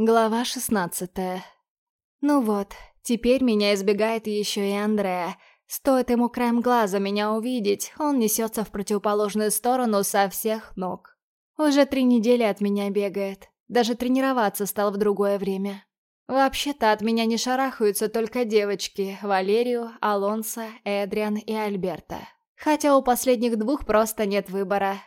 Глава шестнадцатая. Ну вот, теперь меня избегает еще и Андреа. Стоит ему краем глаза меня увидеть, он несется в противоположную сторону со всех ног. Уже три недели от меня бегает. Даже тренироваться стал в другое время. Вообще-то от меня не шарахаются только девочки Валерию, Алонсо, Эдриан и Альберта. Хотя у последних двух просто нет выбора.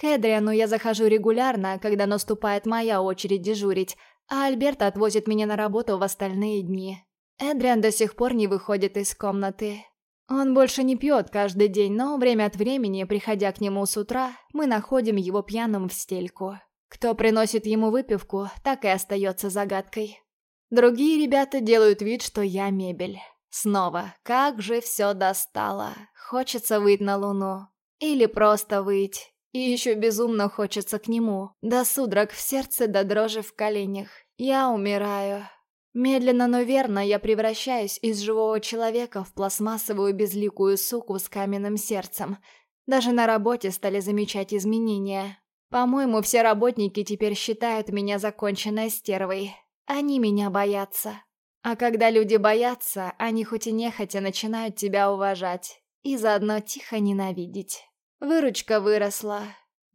К Эдриану я захожу регулярно, когда наступает моя очередь дежурить, а Альберт отвозит меня на работу в остальные дни. Эдриан до сих пор не выходит из комнаты. Он больше не пьет каждый день, но время от времени, приходя к нему с утра, мы находим его пьяным в стельку. Кто приносит ему выпивку, так и остается загадкой. Другие ребята делают вид, что я мебель. Снова, как же все достало. Хочется выйти на луну. Или просто выйти. И еще безумно хочется к нему. До судорог в сердце, до дрожи в коленях. Я умираю. Медленно, но верно я превращаюсь из живого человека в пластмассовую безликую суку с каменным сердцем. Даже на работе стали замечать изменения. По-моему, все работники теперь считают меня законченной стервой. Они меня боятся. А когда люди боятся, они хоть и нехотя начинают тебя уважать. И заодно тихо ненавидеть. Выручка выросла.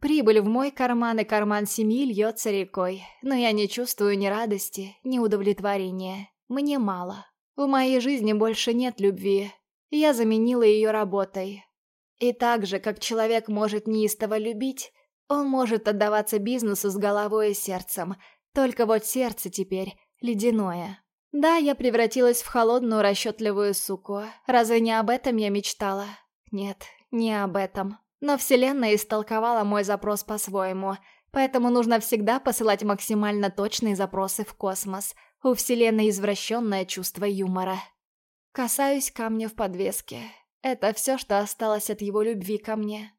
Прибыль в мой карман и карман семьи льется рекой, но я не чувствую ни радости, ни удовлетворения. Мне мало. В моей жизни больше нет любви. Я заменила ее работой. И так же, как человек может неистово любить, он может отдаваться бизнесу с головой и сердцем, только вот сердце теперь ледяное. Да, я превратилась в холодную расчетливую суку. Разве не об этом я мечтала? Нет, не об этом. Но Вселенная истолковала мой запрос по-своему, поэтому нужно всегда посылать максимально точные запросы в космос. У Вселенной извращенное чувство юмора. Касаюсь камня в подвеске. Это все, что осталось от его любви ко мне.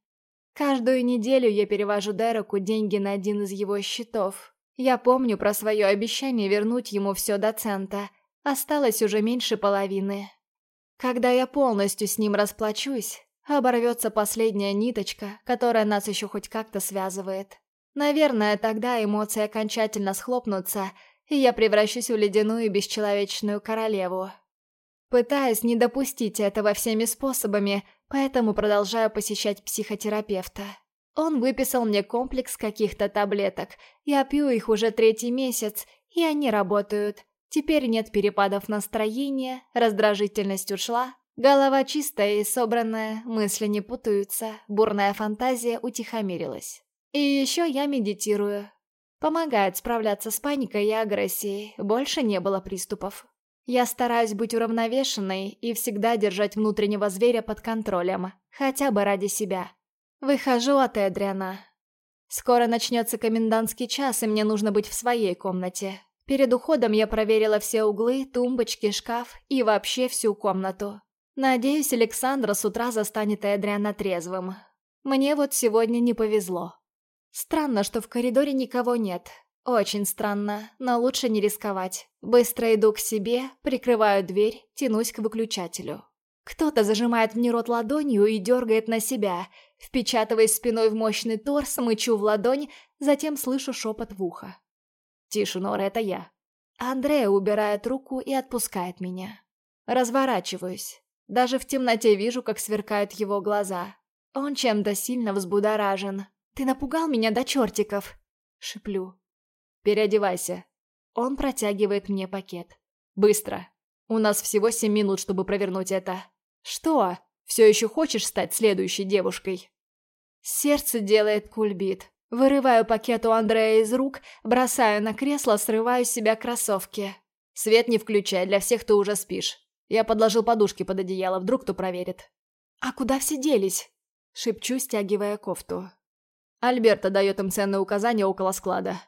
Каждую неделю я перевожу Дереку деньги на один из его счетов. Я помню про свое обещание вернуть ему все до цента. Осталось уже меньше половины. Когда я полностью с ним расплачусь, Оборвется последняя ниточка, которая нас еще хоть как-то связывает. Наверное, тогда эмоции окончательно схлопнутся, и я превращусь в ледяную бесчеловечную королеву. Пытаюсь не допустить этого всеми способами, поэтому продолжаю посещать психотерапевта. Он выписал мне комплекс каких-то таблеток. Я пью их уже третий месяц, и они работают. Теперь нет перепадов настроения, раздражительность ушла, Голова чистая и собранная, мысли не путаются, бурная фантазия утихомирилась. И еще я медитирую. Помогает справляться с паникой и агрессией, больше не было приступов. Я стараюсь быть уравновешенной и всегда держать внутреннего зверя под контролем, хотя бы ради себя. Выхожу от Эдриана. Скоро начнется комендантский час, и мне нужно быть в своей комнате. Перед уходом я проверила все углы, тумбочки, шкаф и вообще всю комнату. Надеюсь, Александра с утра застанет Эдриана трезвым. Мне вот сегодня не повезло. Странно, что в коридоре никого нет. Очень странно, но лучше не рисковать. Быстро иду к себе, прикрываю дверь, тянусь к выключателю. Кто-то зажимает мне рот ладонью и дергает на себя. Впечатываясь спиной в мощный торс, мычу в ладонь, затем слышу шепот в ухо. «Тише, Нора, это я». Андрея убирает руку и отпускает меня. Разворачиваюсь. Даже в темноте вижу, как сверкают его глаза. Он чем-то сильно взбудоражен. «Ты напугал меня до чертиков!» Шиплю. «Переодевайся». Он протягивает мне пакет. «Быстро. У нас всего семь минут, чтобы провернуть это». «Что? Все еще хочешь стать следующей девушкой?» Сердце делает кульбит. Вырываю пакет у Андрея из рук, бросаю на кресло, срываю с себя кроссовки. «Свет не включай, для всех ты уже спишь». Я подложил подушки под одеяло, вдруг кто проверит. «А куда все делись?» — шепчу, стягивая кофту. Альберта дает им ценные указания около склада.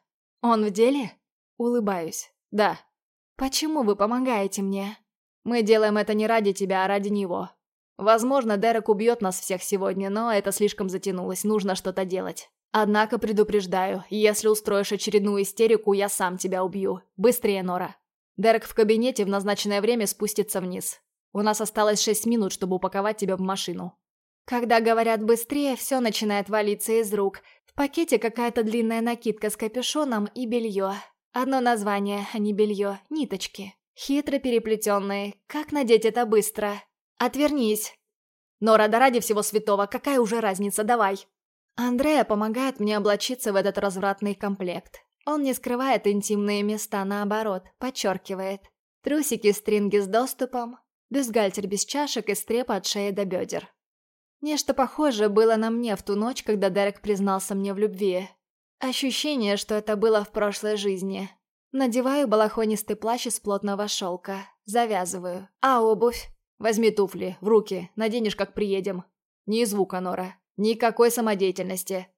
«Он в деле?» Улыбаюсь. «Да». «Почему вы помогаете мне?» «Мы делаем это не ради тебя, а ради него. Возможно, Дерек убьет нас всех сегодня, но это слишком затянулось, нужно что-то делать. Однако предупреждаю, если устроишь очередную истерику, я сам тебя убью. Быстрее, Нора». Дерек в кабинете в назначенное время спустится вниз. У нас осталось шесть минут, чтобы упаковать тебя в машину. Когда говорят быстрее, все начинает валиться из рук. В пакете какая-то длинная накидка с капюшоном и белье. Одно название, а не белье, ниточки. Хитро переплетенные. Как надеть это быстро? Отвернись. Нора, да ради всего святого, какая уже разница, давай. Андрея помогает мне облачиться в этот развратный комплект. Он не скрывает интимные места, наоборот, подчеркивает. Трусики-стринги с доступом, бюстгальтер без чашек и стреп от шеи до бедер. Нечто похожее было на мне в ту ночь, когда Дерек признался мне в любви. Ощущение, что это было в прошлой жизни. Надеваю балахонистый плащ из плотного шелка. Завязываю. А обувь? Возьми туфли, в руки, наденешь, как приедем. Ни звука, Нора. Никакой самодеятельности.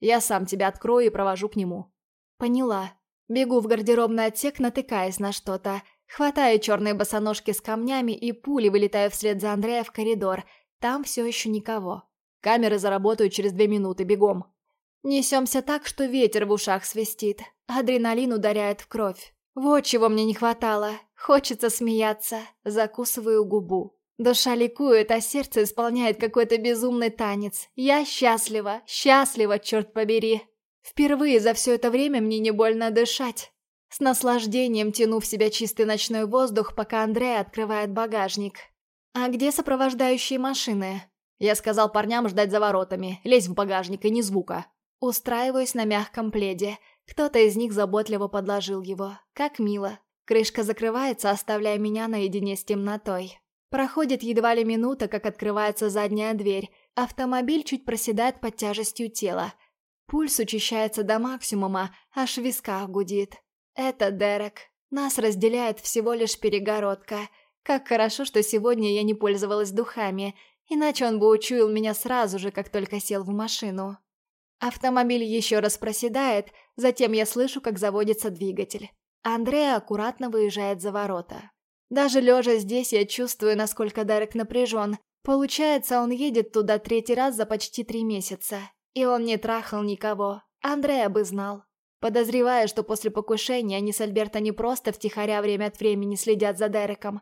Я сам тебя открою и провожу к нему. Поняла. Бегу в гардеробный отсек, натыкаясь на что-то. Хватаю черные босоножки с камнями и пули вылетаю вслед за Андрея в коридор. Там все еще никого. Камеры заработают через две минуты, бегом. Несемся так, что ветер в ушах свистит. Адреналин ударяет в кровь. Вот чего мне не хватало. Хочется смеяться. Закусываю губу. Душа ликует, а сердце исполняет какой-то безумный танец. Я счастлива, счастлива, черт побери. Впервые за все это время мне не больно дышать. С наслаждением тяну в себя чистый ночной воздух, пока Андрей открывает багажник. «А где сопровождающие машины?» Я сказал парням ждать за воротами, лезь в багажник и ни звука. Устраиваюсь на мягком пледе. Кто-то из них заботливо подложил его. Как мило. Крышка закрывается, оставляя меня наедине с темнотой. Проходит едва ли минута, как открывается задняя дверь. Автомобиль чуть проседает под тяжестью тела. Пульс учащается до максимума, аж в висках гудит. Это Дерек. Нас разделяет всего лишь перегородка. Как хорошо, что сегодня я не пользовалась духами, иначе он бы учуял меня сразу же, как только сел в машину. Автомобиль еще раз проседает, затем я слышу, как заводится двигатель. Андреа аккуратно выезжает за ворота. Даже лежа здесь я чувствую, насколько Дерек напряжен. Получается, он едет туда третий раз за почти три месяца. И он не трахал никого. Андреа бы знал. Подозревая, что после покушения они с Альберто не просто втихаря время от времени следят за Дереком,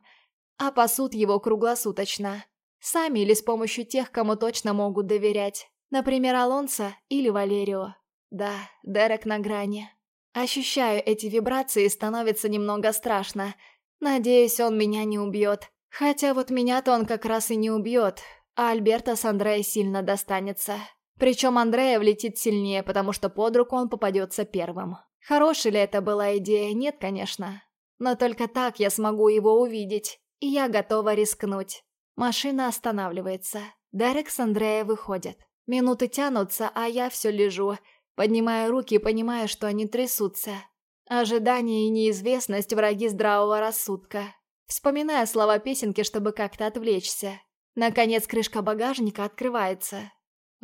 а пасут его круглосуточно. Сами или с помощью тех, кому точно могут доверять. Например, Алонсо или Валерио. Да, Дерек на грани. Ощущаю эти вибрации и становится немного страшно. Надеюсь, он меня не убьет. Хотя вот меня-то он как раз и не убьет, а Альберта с Андреей сильно достанется. Причем Андрея влетит сильнее, потому что под руку он попадется первым. Хорошей ли это была идея? Нет, конечно. Но только так я смогу его увидеть, и я готова рискнуть. Машина останавливается. Дерек с Андрея выходят. Минуты тянутся, а я все лежу, поднимая руки и понимая, что они трясутся. Ожидание и неизвестность – враги здравого рассудка. Вспоминая слова песенки, чтобы как-то отвлечься. Наконец крышка багажника открывается.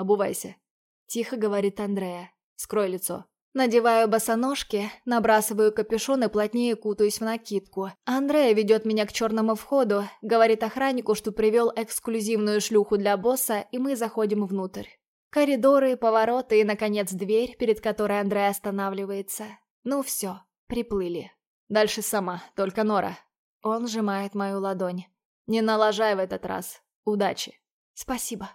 «Обувайся», – тихо говорит Андрея. «Скрой лицо». Надеваю босоножки, набрасываю капюшон и плотнее кутаюсь в накидку. Андрея ведет меня к черному входу, говорит охраннику, что привел эксклюзивную шлюху для босса, и мы заходим внутрь. Коридоры, повороты и, наконец, дверь, перед которой Андрей останавливается. Ну все, приплыли. Дальше сама, только Нора. Он сжимает мою ладонь. Не налажай в этот раз. Удачи. Спасибо.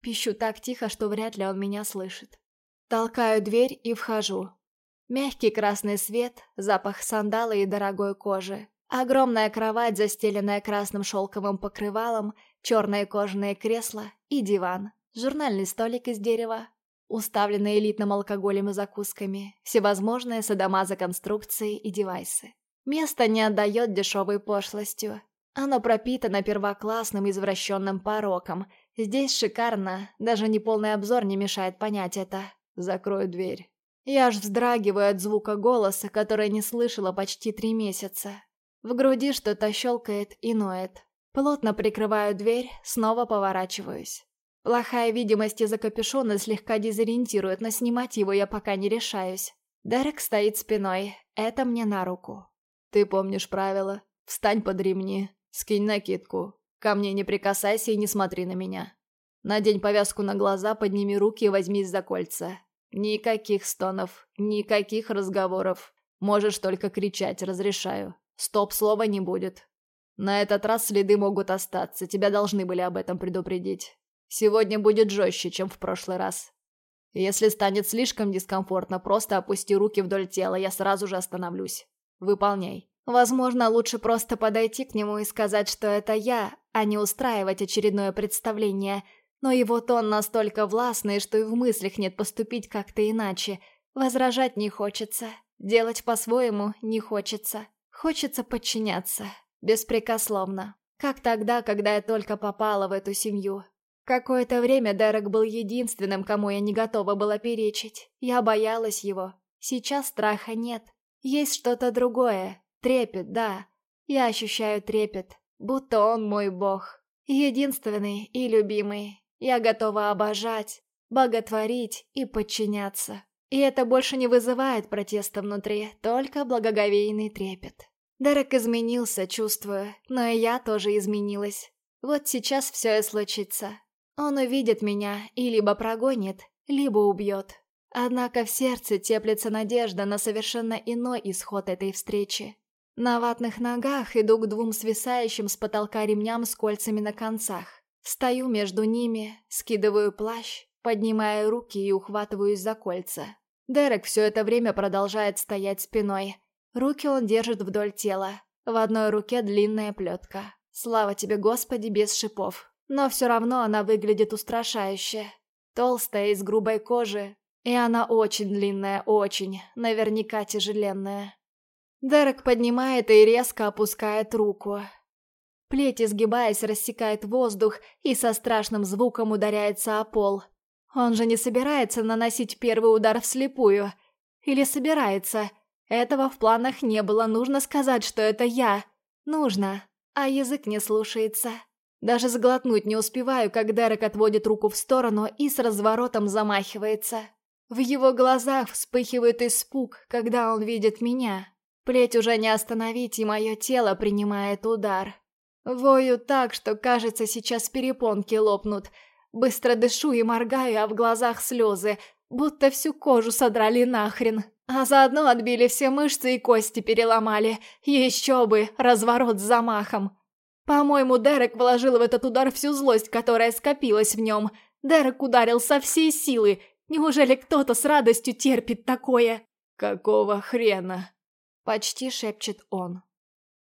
Пищу так тихо, что вряд ли он меня слышит. Толкаю дверь и вхожу. Мягкий красный свет, запах сандала и дорогой кожи. Огромная кровать, застеленная красным шелковым покрывалом, черные кожаные кресла и диван. Журнальный столик из дерева, уставленный элитным алкоголем и закусками, всевозможные садомаза конструкции и девайсы. Место не отдает дешевой пошлостью. Оно пропитано первоклассным извращенным пороком. Здесь шикарно, даже неполный обзор не мешает понять это. Закрою дверь. Я аж вздрагиваю от звука голоса, который не слышала почти три месяца. В груди что-то щелкает и ноет. Плотно прикрываю дверь, снова поворачиваюсь. Плохая видимость из-за капюшона слегка дезориентирует, но снимать его я пока не решаюсь. Дерек стоит спиной, это мне на руку. «Ты помнишь правила? Встань под ремни, скинь накидку. Ко мне не прикасайся и не смотри на меня. Надень повязку на глаза, подними руки и возьмись за кольца. Никаких стонов, никаких разговоров. Можешь только кричать, разрешаю. Стоп, слова не будет. На этот раз следы могут остаться, тебя должны были об этом предупредить. Сегодня будет жестче, чем в прошлый раз. Если станет слишком дискомфортно, просто опусти руки вдоль тела, я сразу же остановлюсь. Выполняй. Возможно, лучше просто подойти к нему и сказать, что это я, а не устраивать очередное представление. Но его тон настолько властный, что и в мыслях нет поступить как-то иначе. Возражать не хочется, делать по-своему не хочется. Хочется подчиняться, беспрекословно. Как тогда, когда я только попала в эту семью. Какое-то время Дерек был единственным, кому я не готова была перечить. Я боялась его. Сейчас страха нет. Есть что-то другое. Трепет, да. Я ощущаю трепет, будто он мой бог. Единственный и любимый. Я готова обожать, боготворить и подчиняться. И это больше не вызывает протеста внутри, только благоговейный трепет. Дерек изменился, чувствую, но и я тоже изменилась. Вот сейчас все и случится. Он увидит меня и либо прогонит, либо убьет. Однако в сердце теплится надежда на совершенно иной исход этой встречи. На ватных ногах иду к двум свисающим с потолка ремням с кольцами на концах. Стою между ними, скидываю плащ, поднимаю руки и ухватываюсь за кольца. Дерек все это время продолжает стоять спиной. Руки он держит вдоль тела. В одной руке длинная плетка. Слава тебе, Господи, без шипов. Но все равно она выглядит устрашающе. Толстая, из грубой кожи. И она очень длинная, очень. Наверняка тяжеленная. Дерек поднимает и резко опускает руку. Плеть, изгибаясь, рассекает воздух и со страшным звуком ударяется о пол. Он же не собирается наносить первый удар вслепую. Или собирается. Этого в планах не было, нужно сказать, что это я. Нужно. А язык не слушается. Даже сглотнуть не успеваю, как Дерек отводит руку в сторону и с разворотом замахивается. В его глазах вспыхивает испуг, когда он видит меня. Плеть уже не остановить, и мое тело принимает удар. Вою так, что кажется, сейчас перепонки лопнут. Быстро дышу и моргаю, а в глазах слезы, будто всю кожу содрали нахрен. А заодно отбили все мышцы и кости переломали. Еще бы, разворот с замахом. По-моему, Дерек вложил в этот удар всю злость, которая скопилась в нем. Дерек ударил со всей силы. Неужели кто-то с радостью терпит такое? «Какого хрена?» Почти шепчет он.